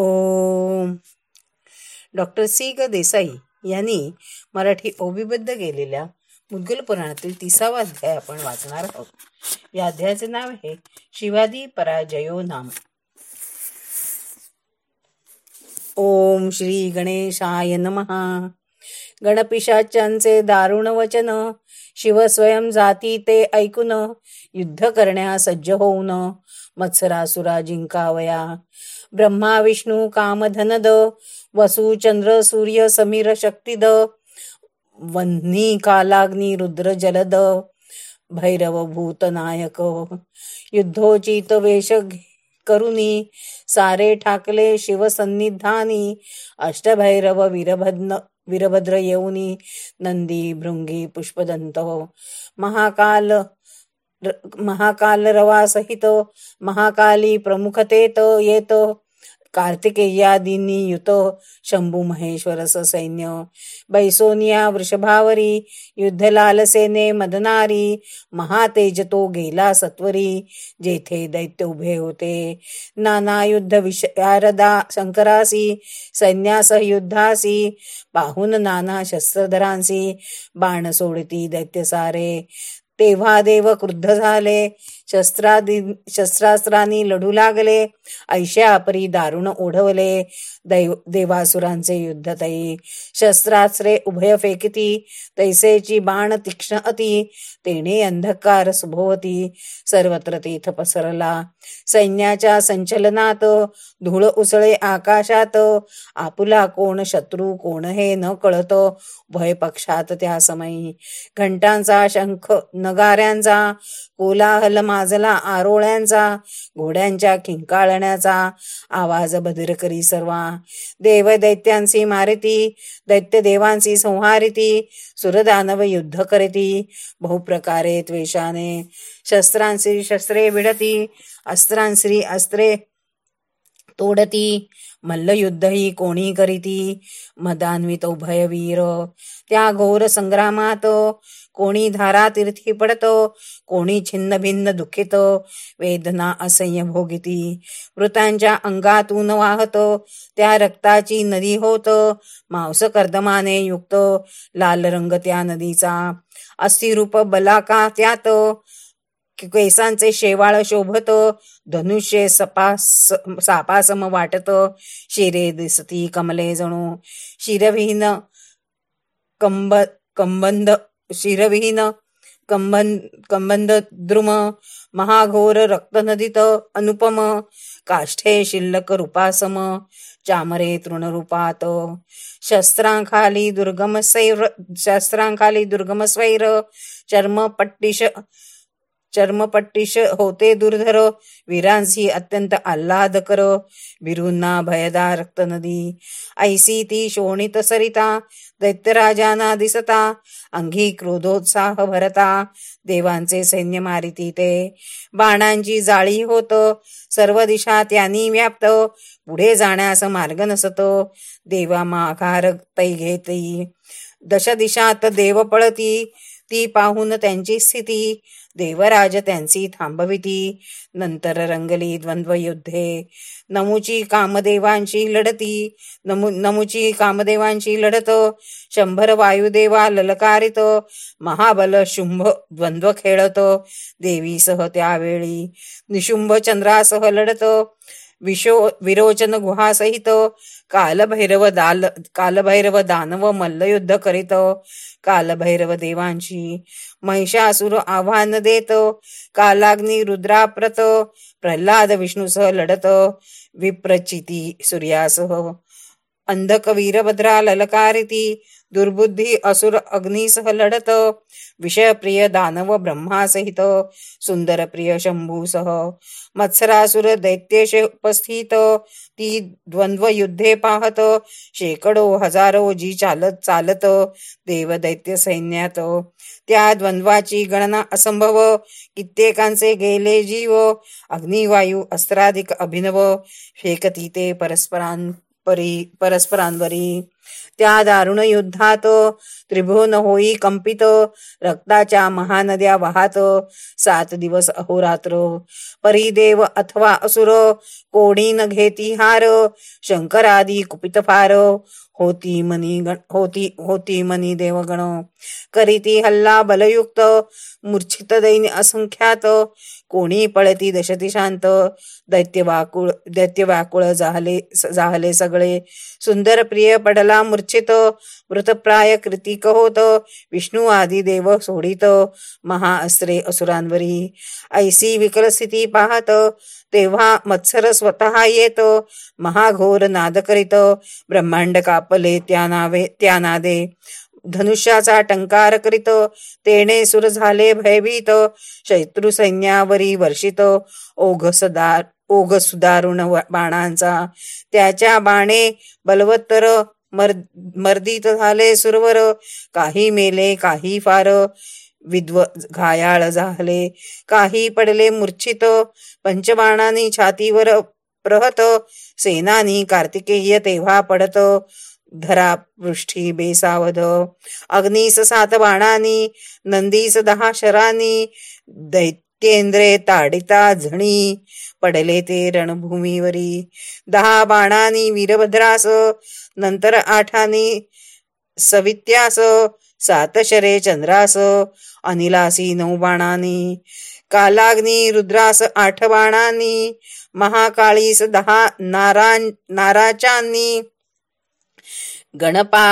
ओम. Doctor C. ग. देसाई यांनी मराठी ओबीबद्ध केलेल्या मुद्गल पुराणातील तिसावा अध्याय आपण वाचणार आहोत. या अध्यायाचे नाव आहे शिवादी पराजयो नाम. ओम श्री गणेशाय नमहा गणपिशाच्यांचे दारुण वचन शिव स्वयं जाती ते ऐकून युद्ध करण्या सज्ज होऊन मत्सरासुरा जिंकावया. ब्रह्मा विष्णू कामधनद वसु चंद्र सूर्य समीर शक्तिद वन्नी कालाग्नी रुद्र जलद भैरव भूतनायक युद्धोचित वेश करुनी सारे ठाकले शिवसन्निधानी अष्टभैरव वीरभद्न वीरभद्र येऊनी नंदी भृंगी पुष्पदंत महाकाल महाकाल रवा सहित महाकाली प्रमुखतेत येत कार्तिकेयादींनी युत शंभू महेश्वरस सैन्य। बैसोनिया वृषभावरी युद्ध लालसेने मदनारी महातेज तो गेला सत्वरी जेथे दैत्य उभे होते। नाना युद्ध विशारदा शंकरासी सैन्यासह युद्धासी पाहून नाना शस्त्रधरांसी बाण सोडती दैत्य सारे तेव्हा देव क्रुद्ध झाले शस्त्रादी शस्त्रास्त्रांनी लढू लागले. ऐशा दारुण ओढवले. दैव देवासुरांचे युद्ध तई शस्त्रास्त्रे उभय फेकिती. तैसेची बाण तीक्ष्ण अति. तेने अंधकार सुभोवती. सर्वत्र तीथ पसरला. सैन्याच्या संचलनात धूळ उसळे आकाशात. आपुला कोण शत्रू कोण हे न कळत भय पक्षात त्या समयी. घंटांचा शंख नगाऱ्यांचा. कोलाहल माजला आरोळ्यांचा घोड्यांच्या किंकाळण्याचा आवाज बदर करी सर्वा. देव दैत्यांची मारिती दैत्य देवांची संहारिती सुरदानव युद्ध करीती बहुप्रकारे त्वेषाने शस्त्रांश्री शस्त्रे विडती अस्त्रांश्री अस्त्रे तोडती मल्लयुद्धही कोणी करीती मदान्वित उभयवीर त्या घोर संग्रामात कोणी धारा तीर्थी पडतो कोणी छिन्न भिन्न दुखित वेदना असह्य भोगिती मृतांच्या अंगातून वाहतो त्या रक्ताची नदी होत मांस कर्दमाने युक्त लाल रंग त्या नदीचा. अस्थिरूप बलाका त्यात केसांचे शेवाळ शोभत धनुष्य सपास सापासम वाटत शिरे दिसती कमले जणू. शिरविहीन कंब कंबंद शिरविहीन कंबन कंबंद द्रुम महाघोर रक्तनदीत अनुपम काष्ठे शिल्लक रूपासम चामरे तृणरूपात शस्त्रांखाली दुर्गम सैर शस्त्रांखाली दुर्गम स्वैर चर्म चर्मपट्टीश होते दुर्धर वीरांसी अत्यंत आल्हादकर बिरूंना भयदा रक्त नदी ऐसी ती शोणित सरिता दैत्यराजांना दिसता अंगी क्रोधोत्साह भरता. देवांचे सैन्य मारिती ते. बाणांची जाळी होत सर्व दिशा त्यांनी व्याप्त. पुढे जाण्यास मार्ग नसत देवा माघार तै घेती. दश दिशात देव पळती ती पाहून त्यांची स्थिती देवराज त्यांची थांबविती. नंतर रंगली द्वंद्व युद्धे नमुची कामदेवांची लढती. नमु नमुची कामदेवांची लढत. शंभर वायुदेवा ललकारित. महाबल शुंभ द्वंद्व खेळत. देवीसह त्यावेळी निशुंभ चंद्रासह लढत. विशो विरोचन गुहासहित कालभैरव दाल कालभैरव दानव मल्लयुद्ध करीत कालभैरव देवांची महिषासुर आव्हान देत कालाग्नी रुद्राप्रत प्रल्हाद विष्णूसह लढत विप्रचिती सूर्यासह अंधक वीरभद्रा ललकारिती दुर्बुद्धी असुर अग्निसह लढत विषयप्रिय दानव ब्रह्मासहित सुंदर प्रिय शंभूसह मत्सरासुर दैत्येश उपस्थित ती द्वंद्व युद्धे पाहत शेकडो हजारो जी चालत चालत देव दैत्य सैन्यात. त्या द्वंद्वाची गणना असंभव कित्येकांचे गेले जीव अग्निवायू अस्त्राधिक अभिनव फेकती ते परस्परां परी परस्परांवरी त्या दारुण युद्धात त्रिभुवन होई कंपित रक्ताच्या महानद्या वाहत. सात दिवस अहोरात्र परिदेव अथवा असुर कोणी न घेती हार. शंकरादी कुपित फार होती मनी गण होती होती मनी देवगण. करीती हल्ला बलयुक्त मूर्छित दैन असंख्यात. कोणी पळती दशती शांत दैत्य वाकुळ दैत्य व्याकुळ जाहले जाहले सगळे. सुंदर प्रिय पडला मूर्छित मृतप्राय कृतिक होत विष्णू आदी देव सोडित महाअस्त्रे असुरांवरी. ऐसी विकल स्थिती पाहत तेव्हा मत्सर स्वतः येत महाघोर नाद करीत ब्रह्मांड कापले त्या नावे त्या नादे. धनुष्याचा टंकार करीत तेने सुर झाले भयभीत शैत्रू सैन्यावरी वर्षित ओघ सदार ओघ सुदारुण बाणांचा. त्याच्या बाणे बलवत्तर मर मर्दीत झाले सुरवर. काही मेले काही फार. विद्व घायाळ झाले. काही पडले मूर्छित. पंचबाणानी छातीवर प्रहत. सेनानी कार्तिकेय तेव्हा पडत. धरा पृष्ठी बेसावध. अग्नीस सात बाणानी नंदीस दहा शरानी दैत्येंद्रे ताडिता झणी. पडले ते रणभूमीवरी. दहा बाणानी वीरभद्रास नंतर आठानी सवित्यास सातशरे चंद्रास अनिलासी नऊ बाणानी कालाग्नी रुद्रास आठ बाणांनी महाकाळीस दहा नारा नाराचांनी गणपा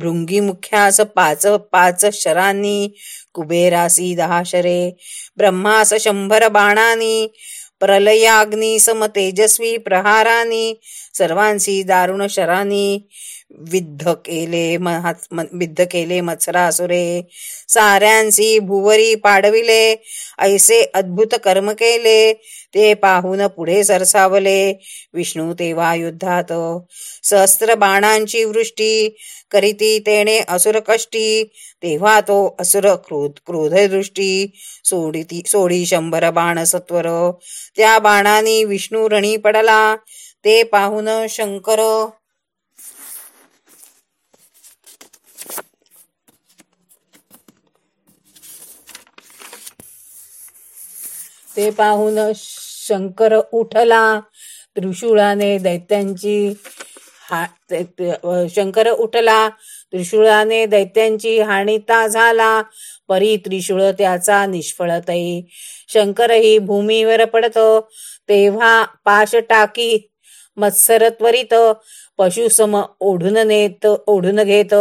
भृंगी मुख्यास पाच पाच शरांनी कुबेरासी दहा शरे ब्रह्मास शंभर बाणानी प्रलयाग्नी सम तेजस्वी प्रहारानी सर्वांशी दारुण शरानी विद्ध केले विद्ध केले मत्सरासुरे साऱ्यांसी भुवरी पाडविले ऐसे अद्भुत कर्म केले ते पाहून पुढे सरसावले. विष्णू तेव्हा युद्धात सहस्त्र बाणांची वृष्टी करीती तेने असुर कष्टी तेव्हा तो असुर क्रोध क्रोध दृष्टी सोडिती सोडी शंभर बाण सत्वर. त्या बाणांनी विष्णू रणी पडला ते पाहून शंकर ते पाहून शंकर उठला. त्रिशूळाने दैत्यांची हा शंकर उठला. त्रिशूळाने दैत्यांची हाणीता झाला. परी त्रिशूळ त्याचा निष्फळतही शंकरही भूमीवर पडतो. तेव्हा पाश टाकी मत्सर त्वरित पशुसम ओढून नेत ओढून घेत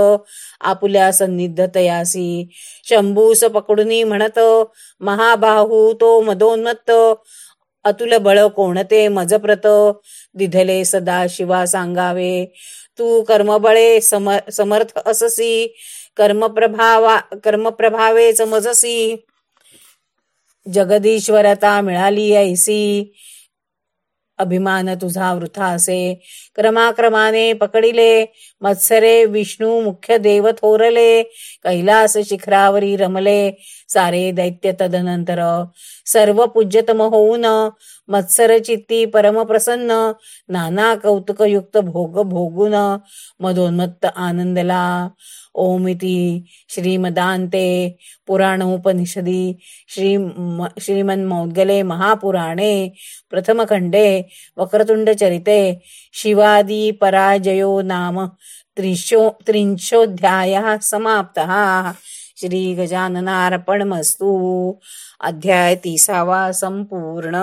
आपुल्या सन्निध तयासी शंभूस पकडूनी म्हणत महाबाहू तो मदोन्मत्त. अतुल बळ कोणते मजप्रत. दिधले सदा शिवा सांगावे. तू कर्मबळे सम समर्थ अससी. कर्मप्रभावा कर्मप्रभावे समजसी जगदीश्वरता मिळाली ऐसी. अभिमान तुझा वृथा असे. क्रमाक्रमाने पकडिले. मत्सरे विष्णू मुख्य देव थोरले. कैलास शिखरावरी रमले. सारे दैत्य तदनंतर सर्व पूज्यतम होऊन मत्सर चित्ती परम प्रसन्न. नाना कौतुकयुक्त भोग भोगून मदोन्मत्त आनंदला. ओमिती श्रीमदान्ते पुराणोपनिषदि श्री श्रीमन्मौद्गले महापुराणे प्रथमखण्डे वक्रतुण्डचरिते शिवादिपराजयो नाम त्रिशो त्रिंशोऽध्यायः समाप्तः। श्रीगजाननार्पणमस्तु। अध्याय तिसावा सम्पूर्ण।